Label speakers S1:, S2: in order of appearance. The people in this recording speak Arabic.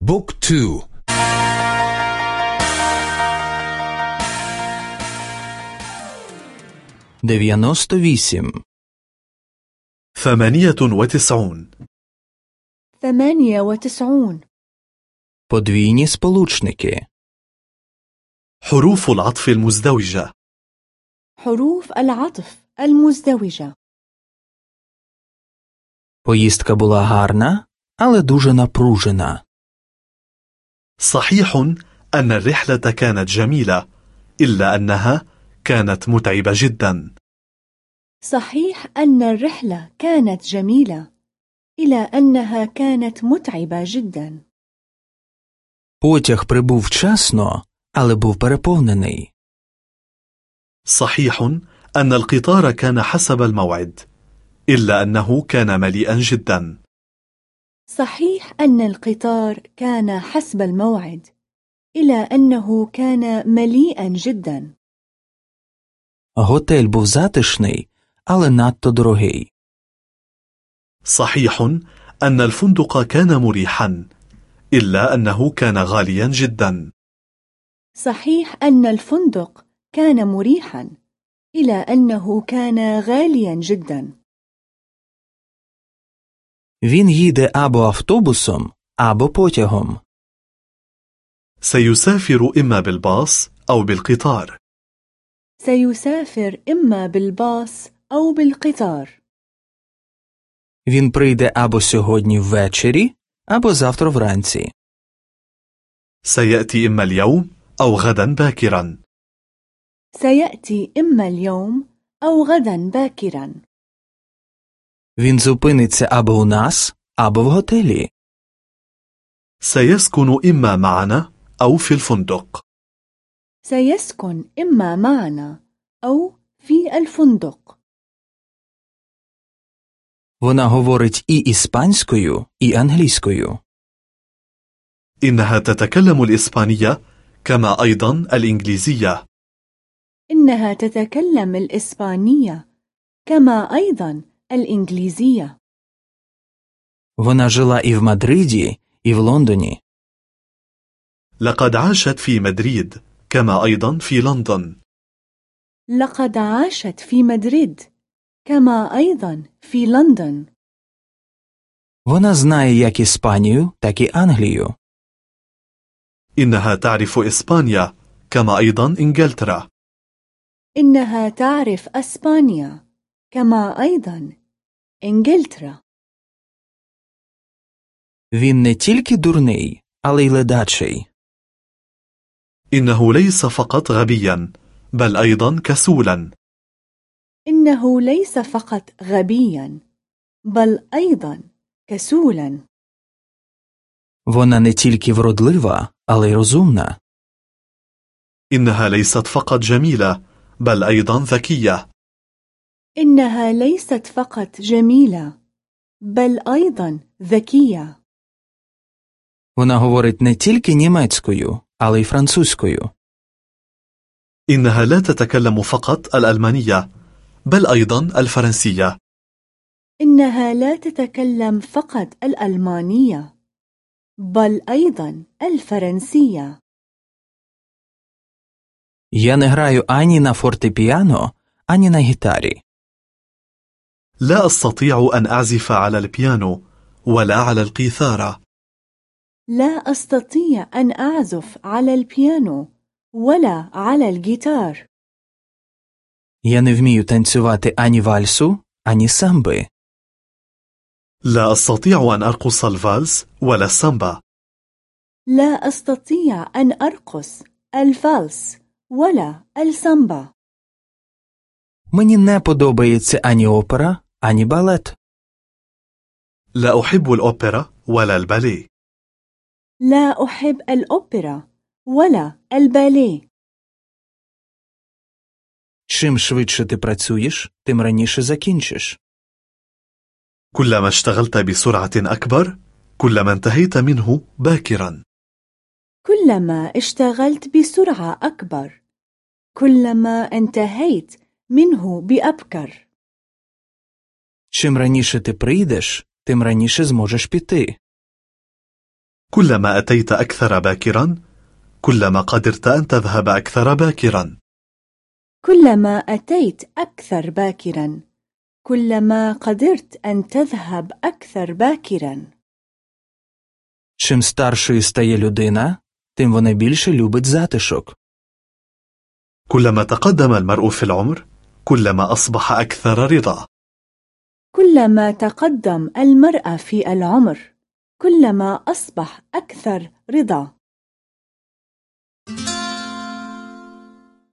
S1: بوك تو
S2: дев'яносто вісім
S3: ثمانية وتسعون
S4: ثمانية وتسعون
S2: подвійні сполучники
S3: حروف العطف المزدوجة
S4: حروف العطف المزدوجة
S2: Поїздка була гарна, але дуже напружена.
S3: صحيح أن الرحلة كانت جميلة إلا أنها كانت متعبة جدا
S4: صحيح أن الرحلة كانت جميلة إلى أنها كانت متعبة جدا
S2: Потяг прибув вчасно, але був переповнений.
S3: صحيح أن القطار كان حسب الموعد إلا أنه كان مليئا جدا
S4: صحيح أن القطار كان حسب الموعد إلى أنه كان مليئا جدا
S2: Готель був затишний, але надто дорогий.
S3: صحيح أن الفندق كان مريحا إلا أنه كان غاليا جدا
S4: صحيح أن الفندق كان مريحا إلى أنه كان غاليا جدا
S2: Він їде або автобусом, або потягом.
S3: سيسافر إما بالباص أو بالقطار
S4: سيسافر إما بالباص أو بالقطار
S2: Він прийде або сьогодні ввечері, або завтра вранці.
S3: سيأتي إما اليوم أو غدا باكرا
S4: سيأتي إما اليوم أو غدا باكرا
S2: Він зупиниться або у нас, або в готелі.
S3: سيسكن إما معنا أو في الفندق
S4: سيسكن إما معنا أو في الفندق
S2: Вона говорить і іспанською, і англійською.
S3: إنها تتكلم الإسبانية كما أيضا الإنجليزية
S4: إنها تتكلم الإسبانية كما أيضا الإنجليزية
S2: Вона жила і в Мадриді, і в Лондоні.
S3: لقد عاشت في مدريد كما أيضا في لندن
S4: لقد عاشت في مدريد كما أيضا في لندن
S2: Вона знає як Іспанію, так і Англію.
S3: إنها تعرف إسبانيا كما أيضا إنجلترا
S4: إنها تعرف أسبانيا كما أيضا إنجلترا
S2: Він не тільки дурний, але й ледачий.
S3: إنه ليس فقط غبيا بل أيضا كسولا
S4: إنه ليس فقط غبيا بل أيضا كسولا
S2: Вона не тільки вродлива, але й розумна.
S3: إنها ليست فقط جميلة بل أيضا ذكية
S4: إنها ليست فقط جميلة بل أيضا ذكية
S2: Вона говорить не тільки німецькою, але й французькою.
S3: إنها لا تتكلم فقط الألمانية بل أيضا الفرنسية
S4: إنها لا تتكلم فقط الألمانية بل أيضا الفرنسية
S2: Я не граю ані на фортепіано, ані на гітарі.
S3: لا أستطيع أن أعزف على البيانو ولا على القيثارة
S4: لا أستطيع أن أعزف على البيانو ولا على الجيتار
S2: Я не вмію танцювати ані вальсу, ані самби.
S3: لا أستطيع أن أرقص الفالس ولا السامبا
S4: لا أستطيع أن أرقص الفالس ولا السامبا
S2: Мені не подобається ані опера, ані балет.
S3: لا أحب الأوبرا ولا الباليه
S4: لا أحب الأوبرا ولا الباليه
S2: Чим швидше ти працюєш, тим раніше закінчиш.
S3: كلما اشتغلت بسرعة أكبر كلما انتهيت منه باكرا
S4: كلما اشتغلت بسرعة أكبر كلما انتهيت منه بأبكر
S2: Чим раніше ти прийдеш, тим раніше зможеш піти.
S3: كلما أتيت أكثر باكرا كلما قدرت أن تذهب أكثر باكرا
S4: كلما أتيت أكثر باكرا كلما قدرت أن تذهب أكثر باكرا
S2: Чим старшою стає людина, тим вона більше любить затишок.
S3: كلما تقدم المرء في العمر كلما أصبح أكثر رضا
S4: كلما تقدم المرأة في العمر كلما أصبح أكثر رضا.